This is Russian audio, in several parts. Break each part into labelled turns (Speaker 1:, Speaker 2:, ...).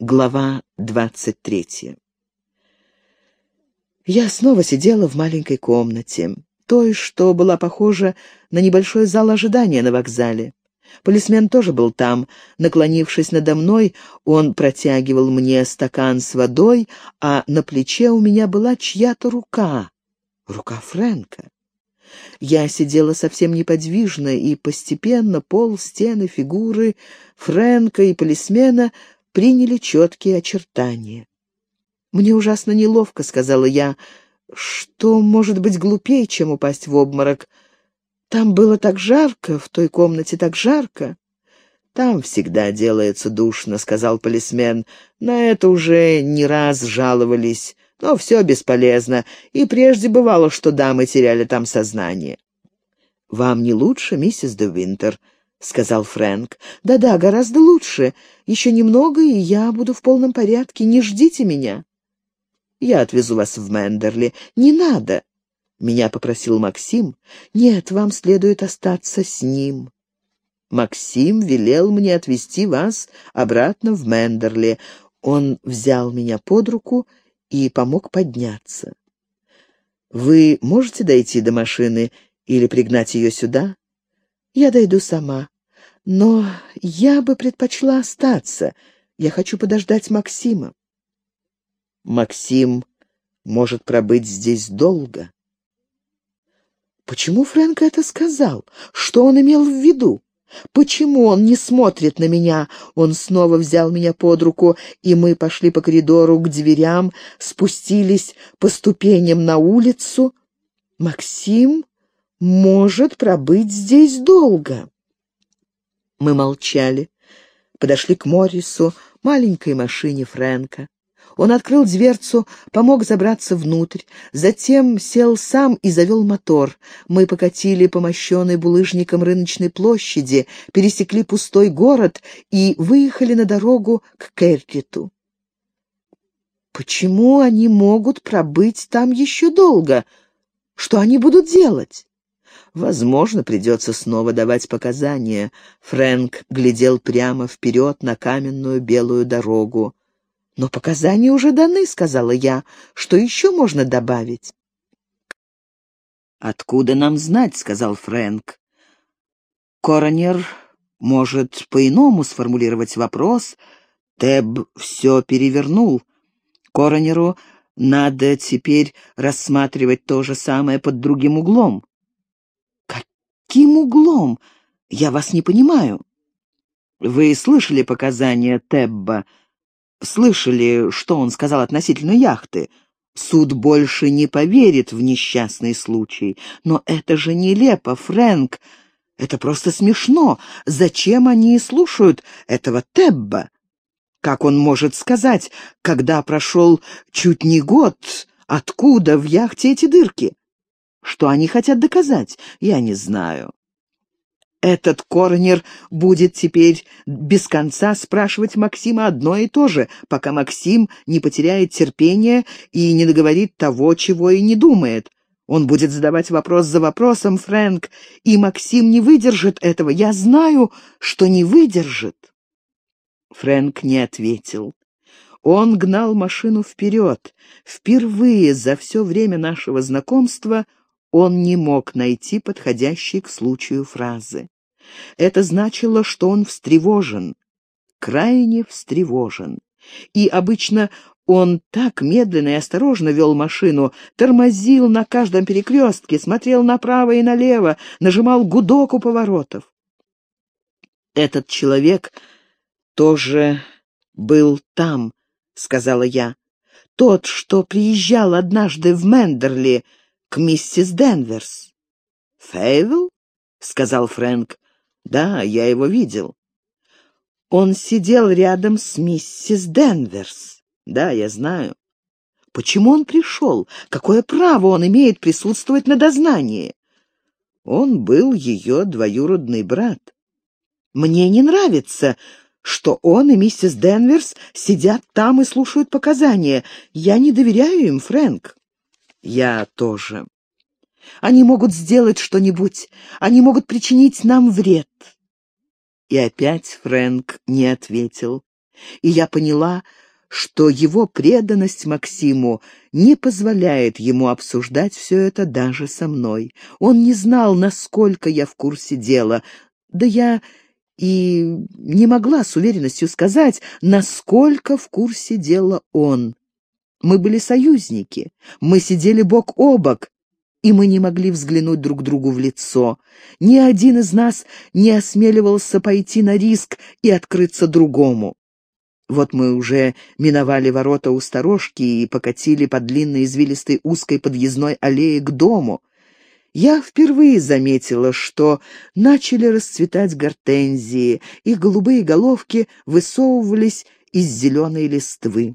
Speaker 1: Глава двадцать третья. Я снова сидела в маленькой комнате, той, что была похожа на небольшой зал ожидания на вокзале. Полисмен тоже был там. Наклонившись надо мной, он протягивал мне стакан с водой, а на плече у меня была чья-то рука. Рука Фрэнка. Я сидела совсем неподвижно, и постепенно пол, стены, фигуры Фрэнка и полисмена — приняли четкие очертания. «Мне ужасно неловко», — сказала я. «Что может быть глупее, чем упасть в обморок? Там было так жарко, в той комнате так жарко».
Speaker 2: «Там всегда делается душно», — сказал полисмен. «На это уже не раз жаловались, но все бесполезно, и прежде бывало, что дамы теряли там сознание».
Speaker 1: «Вам не лучше, миссис де Винтер?» — сказал Фрэнк. «Да-да, гораздо лучше. Еще немного, и я буду в полном порядке. Не ждите меня». «Я отвезу вас в Мендерли». «Не надо», — меня попросил Максим. «Нет, вам следует остаться с ним».
Speaker 2: «Максим велел мне отвезти вас обратно в Мендерли».
Speaker 1: Он взял меня под руку и помог подняться. «Вы можете дойти до машины или пригнать ее сюда?» Я дойду сама. Но я бы предпочла остаться. Я хочу подождать Максима.
Speaker 2: Максим может пробыть здесь долго.
Speaker 1: Почему Фрэнк это сказал? Что он имел в виду? Почему он не смотрит на меня? Он снова взял меня под руку, и мы пошли по коридору к дверям, спустились по ступеням на улицу. Максим может пробыть здесь долго. Мы молчали, подошли к Моррису, маленькой машине Фрэнка. Он открыл дверцу, помог забраться внутрь, затем сел сам и завел мотор. Мы покатили по мощенной булыжником рыночной площади, пересекли пустой город и выехали на дорогу к Керриту. Почему они могут пробыть там еще долго? Что они будут делать?
Speaker 2: Возможно, придется снова давать показания. Фрэнк глядел прямо вперед на каменную белую дорогу.
Speaker 1: «Но показания уже даны», — сказала я. «Что еще можно добавить?»
Speaker 2: «Откуда нам знать?» — сказал Фрэнк. «Коронер может по-иному сформулировать вопрос. Теб все перевернул. Коронеру надо теперь рассматривать то же самое под другим углом.
Speaker 1: Каким углом? Я вас не понимаю.
Speaker 2: Вы слышали показания Тебба? Слышали, что он сказал относительно яхты? Суд больше не поверит в несчастный случай. Но это же нелепо, Фрэнк. Это просто смешно. Зачем они слушают этого Тебба? Как он может сказать, когда прошел чуть не год, откуда в яхте эти дырки? Что они хотят доказать, я не знаю. Этот Корнер будет теперь без конца спрашивать Максима одно и то же, пока Максим не потеряет терпения и не договорит того, чего и не думает. Он будет задавать вопрос за вопросом, Фрэнк, и Максим не выдержит этого. Я знаю, что не выдержит. Фрэнк не ответил. Он гнал машину вперед. Впервые за все время нашего знакомства он не мог найти подходящей к случаю фразы. Это значило, что он встревожен, крайне встревожен. И обычно он так медленно и осторожно вел машину, тормозил на каждом перекрестке, смотрел направо и налево, нажимал гудок у поворотов. «Этот человек тоже был там», — сказала я. «Тот, что приезжал однажды в Мендерли к миссис Денверс. «Фейвел?» — сказал Фрэнк. «Да, я его видел».
Speaker 1: «Он сидел рядом с миссис Денверс».
Speaker 2: «Да, я знаю».
Speaker 1: «Почему он пришел? Какое право он имеет присутствовать на дознании?»
Speaker 2: «Он был ее двоюродный брат».
Speaker 1: «Мне не нравится, что он и миссис Денверс сидят там и слушают показания. Я не доверяю им, Фрэнк».
Speaker 2: Я тоже.
Speaker 1: Они могут сделать что-нибудь. Они могут причинить нам вред.
Speaker 2: И опять Фрэнк не ответил. И я поняла, что его преданность Максиму не позволяет ему обсуждать все это даже со мной. Он не знал, насколько я в курсе дела, да я и не могла с уверенностью сказать, насколько в курсе дела он. Мы были союзники, мы сидели бок о бок, и мы не могли взглянуть друг другу в лицо. Ни один из нас не осмеливался пойти на риск и открыться другому. Вот мы уже миновали ворота у сторожки и покатили по длинной извилистой узкой подъездной аллее к дому. Я впервые заметила, что начали расцветать гортензии, их голубые головки высовывались из зеленой листвы.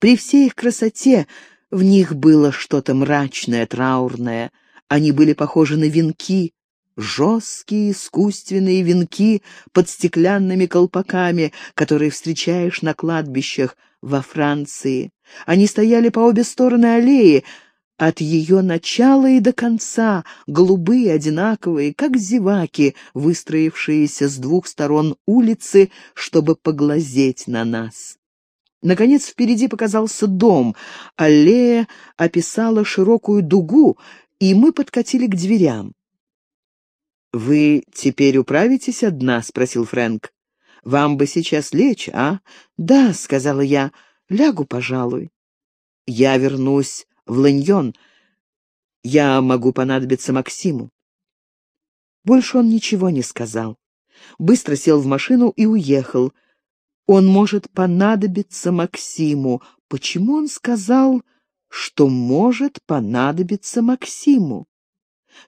Speaker 2: При всей их красоте в них было что-то мрачное, траурное. Они были похожи на венки, жесткие искусственные венки под стеклянными колпаками, которые встречаешь на кладбищах во Франции. Они стояли по обе стороны аллеи, от ее начала и до конца, голубые, одинаковые, как зеваки, выстроившиеся с двух сторон улицы, чтобы поглазеть на нас. Наконец впереди показался дом. Аллея описала широкую дугу, и мы подкатили к дверям. «Вы теперь управитесь одна?» — спросил Фрэнк. «Вам бы сейчас лечь, а?» «Да», — сказала я, — «лягу, пожалуй». «Я вернусь в Ланьон. Я могу понадобиться Максиму». Больше он ничего не сказал. Быстро сел в машину и уехал. Он может понадобиться Максиму. Почему он сказал, что может понадобиться Максиму?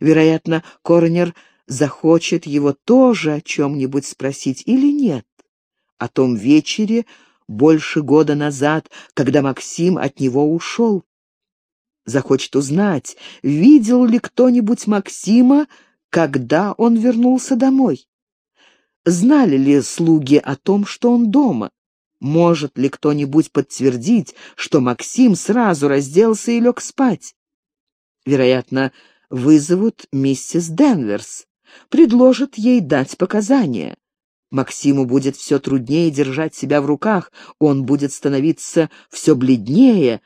Speaker 2: Вероятно, Корнер захочет его тоже о чем-нибудь спросить или нет. О том вечере больше года назад, когда Максим от него ушел. Захочет узнать, видел ли кто-нибудь Максима, когда он вернулся домой. Знали ли слуги о том, что он дома? Может ли кто-нибудь подтвердить, что Максим сразу разделся и лег спать? Вероятно, вызовут миссис Денверс предложит ей дать показания. Максиму будет все труднее держать себя в руках, он будет становиться все бледнее.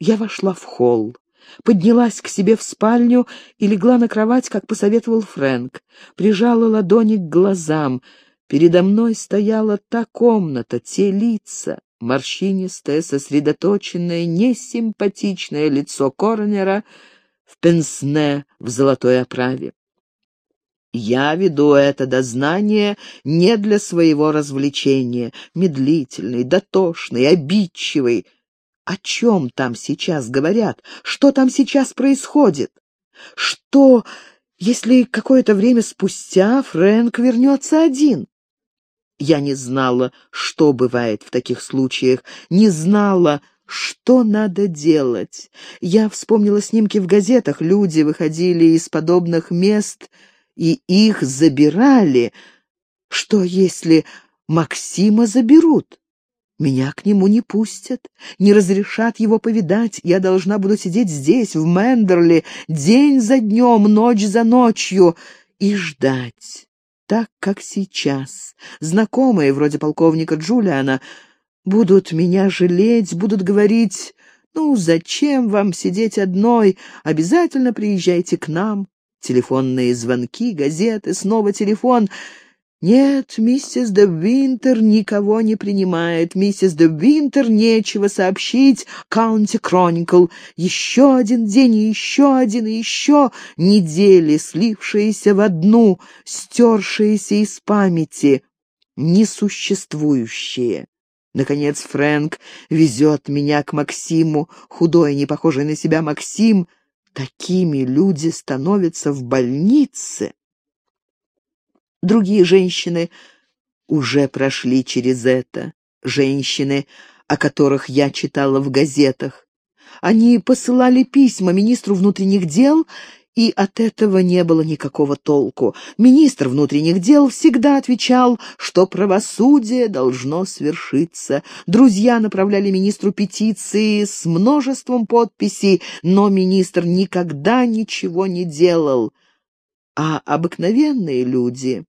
Speaker 2: Я вошла в холл, поднялась к себе в спальню и легла на кровать, как посоветовал Фрэнк, прижала ладони к глазам. Передо мной стояла та комната, те лица, морщинистое, сосредоточенное, несимпатичное лицо Корнера в пенсне в золотой оправе. Я веду это дознание не для своего развлечения, медлительный, дотошный, обидчивый. О чем там сейчас говорят? Что там сейчас происходит? Что, если какое-то время спустя Фрэнк вернется один? Я не знала, что бывает в таких случаях, не знала, что надо делать. Я вспомнила снимки в газетах, люди выходили из подобных мест — и их забирали. Что, если Максима заберут? Меня к нему не пустят, не разрешат его повидать. Я должна буду сидеть здесь, в Мендерли, день за днем, ночь за ночью и ждать. Так, как сейчас. Знакомые, вроде полковника Джулиана, будут меня жалеть, будут говорить, «Ну, зачем вам сидеть одной? Обязательно приезжайте к нам». Телефонные звонки, газеты, снова телефон. Нет, миссис де Винтер никого не принимает. Миссис де Винтер нечего сообщить. Каунти Кроникл. Еще один день, и еще один, и еще. Недели, слившиеся в одну, стершиеся из памяти, несуществующие. Наконец Фрэнк везет меня к Максиму, худой, не похожий на себя Максим — Такими люди становятся в больнице. Другие женщины уже прошли через это. Женщины, о которых я читала в газетах. Они посылали письма министру внутренних дел и от этого не было никакого толку. Министр внутренних дел всегда отвечал, что правосудие должно свершиться. Друзья направляли министру петиции с множеством подписей, но министр никогда ничего не делал. А обыкновенные люди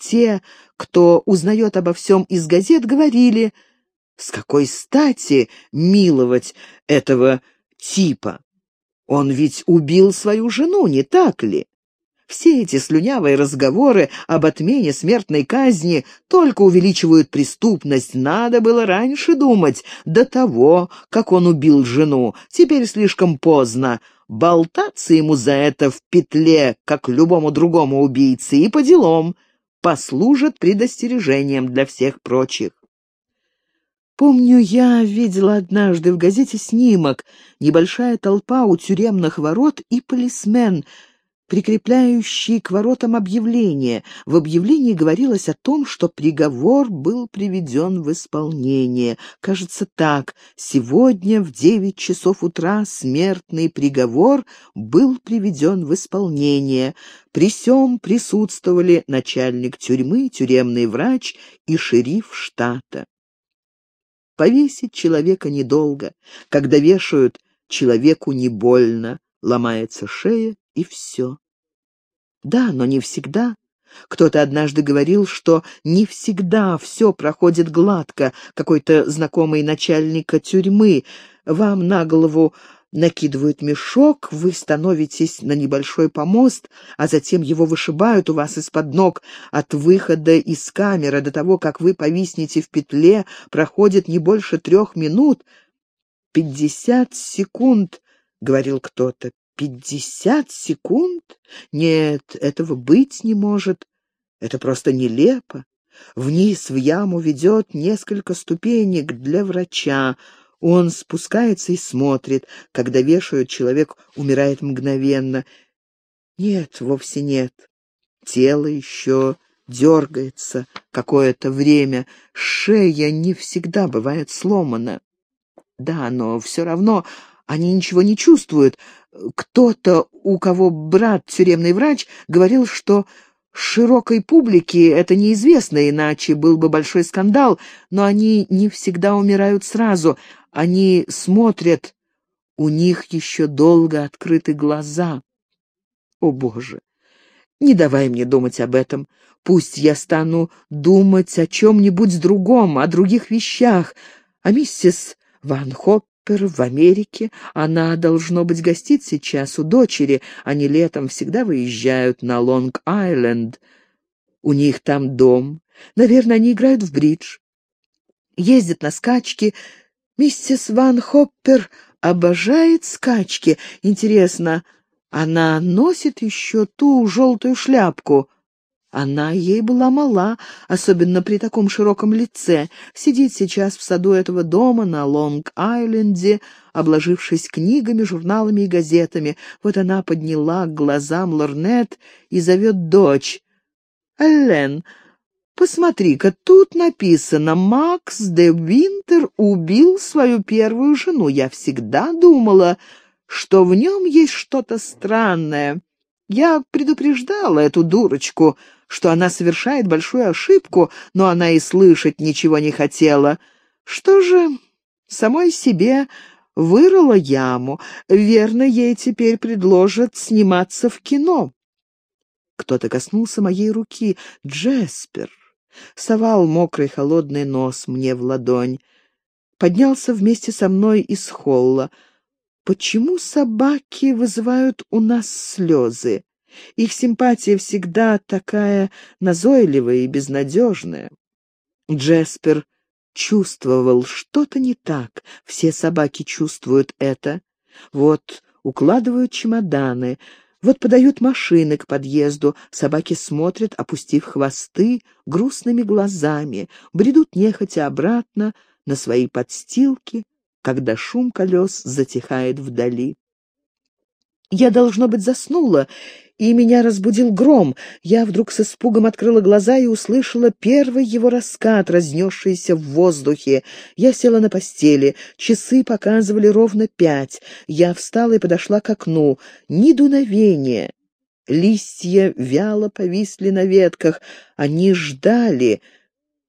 Speaker 2: те, кто узнает обо всем из газет, говорили, с какой стати миловать этого типа? Он ведь убил свою жену, не так ли? Все эти слюнявые разговоры об отмене смертной казни только увеличивают преступность. Надо было раньше думать, до того, как он убил жену. Теперь слишком поздно. Болтаться ему за это в петле, как любому другому убийце, и по делам, послужит предостережением для всех прочих. Помню, я видела однажды в газете снимок. Небольшая толпа у тюремных ворот и полисмен — прикрепляющий к воротам объявление. В объявлении говорилось о том, что приговор был приведен в исполнение. Кажется так, сегодня в девять часов утра смертный приговор был приведен в исполнение. При сём присутствовали начальник тюрьмы, тюремный врач и шериф штата. Повесить человека недолго. Когда вешают, человеку не больно, ломается шея, и все. Да, но не всегда. Кто-то однажды говорил, что не всегда все проходит гладко. Какой-то знакомый начальника тюрьмы вам на голову накидывают мешок, вы становитесь на небольшой помост, а затем его вышибают у вас из-под ног. От выхода из камеры до того, как вы повиснете в петле, проходит не больше трех минут. «Пятьдесят секунд», — говорил кто-то, Пятьдесят секунд? Нет, этого быть не может. Это просто нелепо. Вниз в яму ведет несколько ступенек для врача. Он спускается и смотрит. Когда вешают, человек умирает мгновенно. Нет, вовсе нет. Тело еще дергается какое-то время. Шея не всегда бывает сломана. Да, но все равно они ничего не чувствуют. Кто-то, у кого брат тюремный врач, говорил, что широкой публике это неизвестно, иначе был бы большой скандал, но они не всегда умирают сразу. Они смотрят, у них еще долго открыты глаза. О, Боже! Не давай мне думать об этом. Пусть я стану думать о чем-нибудь другом, о других вещах, о миссис Ван Хоп Пеппер в Америке. Она, должно быть, гостит сейчас у дочери. Они летом всегда выезжают на Лонг-Айленд. У них там дом. Наверное, они играют в бридж. Ездят на скачки. Миссис Ван Хоппер обожает скачки. Интересно, она носит еще ту желтую шляпку — она ей была мала, особенно при таком широком лице. Сидит сейчас в саду этого дома на Лонг-Айленде, обложившись книгами, журналами и газетами. Вот она подняла к глазам лорнет и зовет дочь. «Эллен, посмотри-ка, тут написано, Макс де Винтер убил свою первую жену. Я всегда думала, что в нем есть что-то странное». Я предупреждала эту дурочку, что она совершает большую ошибку, но она и слышать ничего не хотела. Что же, самой себе вырыла яму. Верно, ей теперь предложат сниматься в кино. Кто-то коснулся моей руки. Джеспер. Совал мокрый холодный нос мне в ладонь. Поднялся вместе со мной из холла. Почему собаки вызывают у нас слезы? Их симпатия всегда такая назойливая и безнадежная. Джеспер чувствовал что-то не так. Все собаки чувствуют это. Вот укладывают чемоданы, вот подают машины к подъезду, собаки смотрят, опустив хвосты, грустными глазами, бредут нехотя обратно на свои подстилки, когда шум колес затихает вдали. Я, должно быть, заснула, и меня разбудил гром. Я вдруг с испугом открыла глаза и услышала первый его раскат, разнесшийся в воздухе. Я села на постели, часы показывали ровно пять. Я встала и подошла к окну. Ни дуновения. Листья вяло повисли на ветках. Они ждали.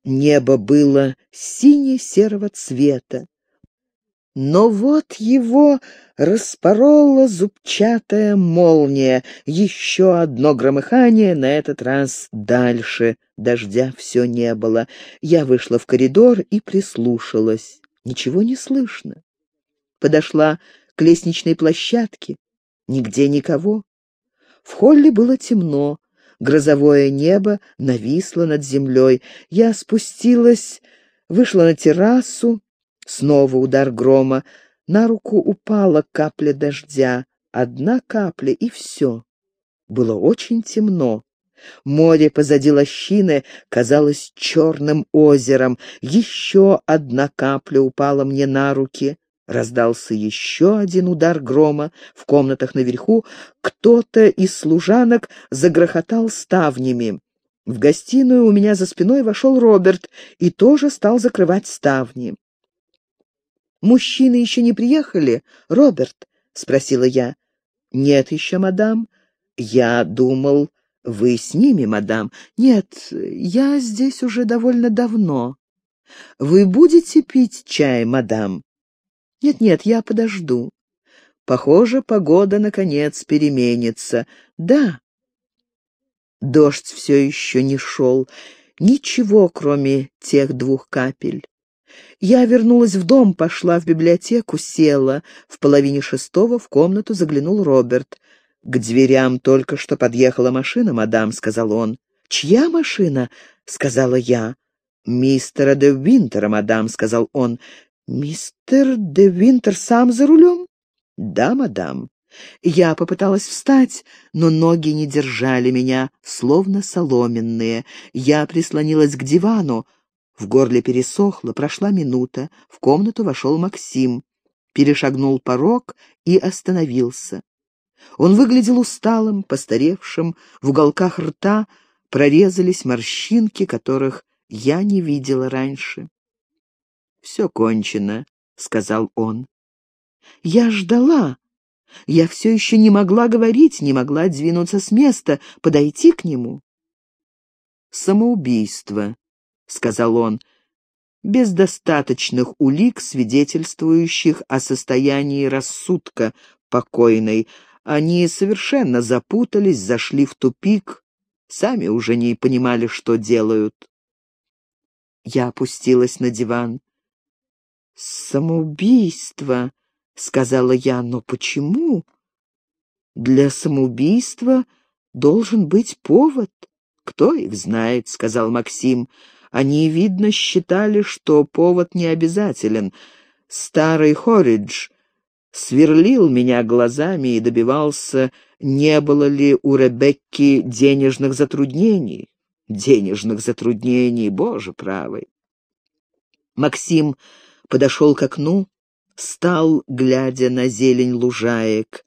Speaker 2: Небо было сине-серого цвета.
Speaker 1: Но вот его распорола зубчатая молния. Еще одно громыхание, на этот раз дальше. Дождя все не было. Я вышла в коридор и прислушалась. Ничего не слышно. Подошла к лестничной площадке. Нигде никого. В холле было темно. Грозовое небо нависло над землей. Я спустилась, вышла на террасу, Снова удар грома. На руку упала капля дождя. Одна капля, и все. Было очень темно. Море позади лощины казалось черным озером. Еще одна капля упала мне на руки. Раздался еще один удар грома. В комнатах наверху кто-то из служанок загрохотал ставнями. В гостиную у меня за спиной вошел Роберт и тоже стал закрывать ставни. «Мужчины еще не приехали, Роберт?» — спросила я. «Нет еще, мадам. Я думал, вы с ними, мадам. Нет, я здесь уже довольно давно. Вы будете пить чай, мадам?» «Нет-нет, я подожду. Похоже, погода, наконец, переменится. Да». Дождь все еще не шел. Ничего, кроме тех двух капель. Я вернулась в дом, пошла в библиотеку, села. В половине шестого в комнату заглянул Роберт. «К дверям только что подъехала машина, мадам», — сказал он. «Чья машина?» — сказала я. «Мистера де Винтера, мадам», — сказал он. «Мистер де Винтер сам за рулем?» «Да, мадам». Я попыталась встать, но ноги не держали меня, словно соломенные. Я прислонилась к дивану. В горле пересохло, прошла минута, в комнату вошел Максим, перешагнул порог и остановился. Он выглядел усталым, постаревшим, в уголках рта прорезались морщинки, которых я не видела раньше. «Все кончено», — сказал он. Я ждала. Я все еще не могла говорить, не могла двинуться с места, подойти к нему. Самоубийство, — сказал он, — без достаточных улик, свидетельствующих о состоянии рассудка покойной. Они совершенно запутались, зашли в тупик, сами уже не понимали, что делают. Я опустилась на диван. «Самоубийство», — сказала я, — «но почему?» «Для самоубийства должен быть повод». «Кто их знает», — сказал Максим. Они, видно, считали, что повод не обязателен. Старый Хоридж сверлил меня глазами и добивался, не было ли у Ребекки денежных затруднений. Денежных затруднений, боже правый. Максим подошел к окну, стал, глядя на зелень лужаек.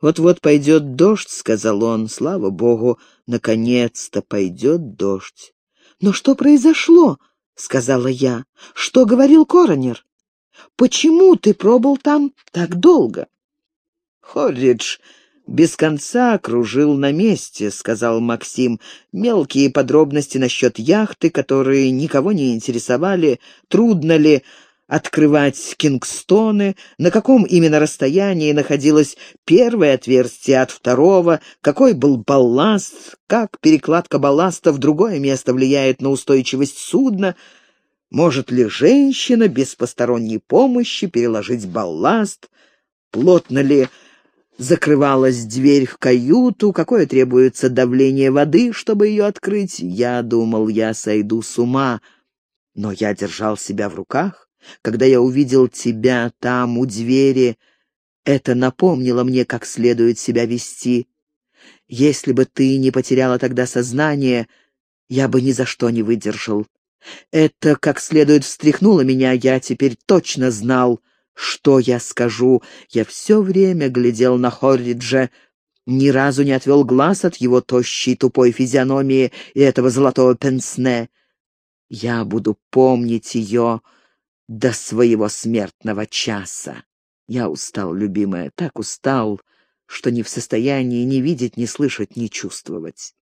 Speaker 1: «Вот-вот пойдет дождь», — сказал он, — «слава богу, наконец-то пойдет дождь». «Но что произошло?» — сказала я. «Что говорил коронер? Почему ты пробыл там так долго?» «Хорридж без конца кружил на месте», — сказал Максим. «Мелкие подробности насчет яхты, которые никого не интересовали, трудно ли открывать кингстоны, на каком именно расстоянии находилось первое отверстие от второго, какой был балласт, как перекладка балласта в другое место влияет на устойчивость судна, может ли женщина без посторонней помощи переложить балласт, плотно ли закрывалась дверь в каюту, какое требуется давление воды, чтобы ее открыть. Я думал, я сойду с ума, но я держал себя в руках когда я увидел тебя там, у двери, это напомнило мне, как следует себя вести. Если бы ты не потеряла тогда сознание, я бы ни за что не выдержал. Это как следует встряхнуло меня, я теперь точно знал, что я скажу. Я все время глядел на Хорриджа, ни разу не отвел глаз от его тощей тупой физиономии и этого золотого пенсне. Я буду помнить ее, — до своего смертного часа. Я устал, любимая, так устал, что не в состоянии ни видеть, ни слышать, ни чувствовать.